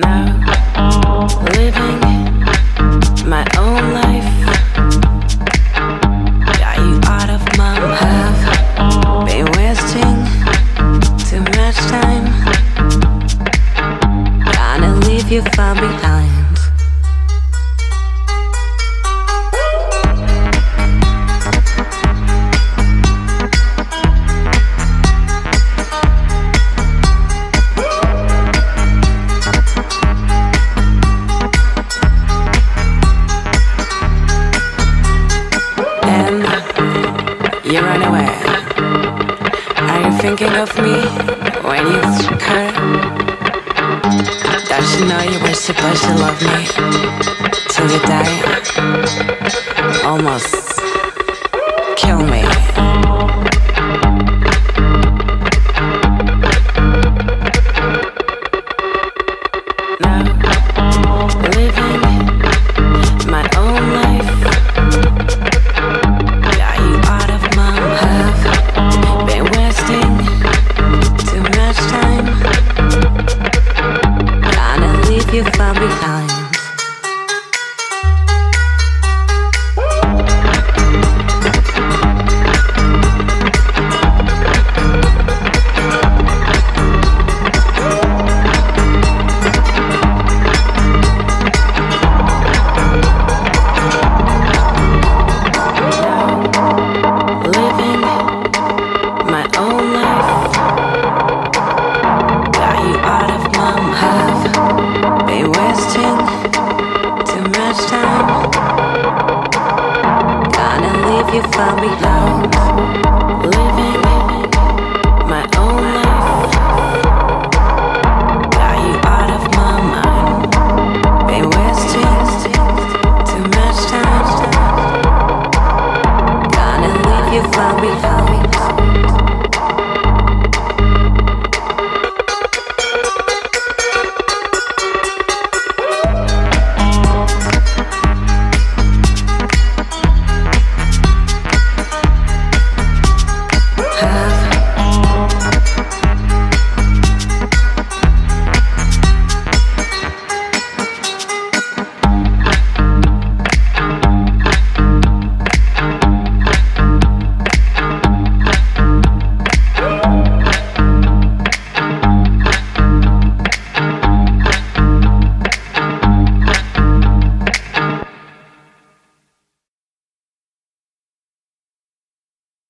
Now, living my own life. Got you out of my have been wasting too much time. Gonna leave you far behind. Are you thinking of me when you took? Does she know you were supposed to love me till you die? Almost kill me. you found me out.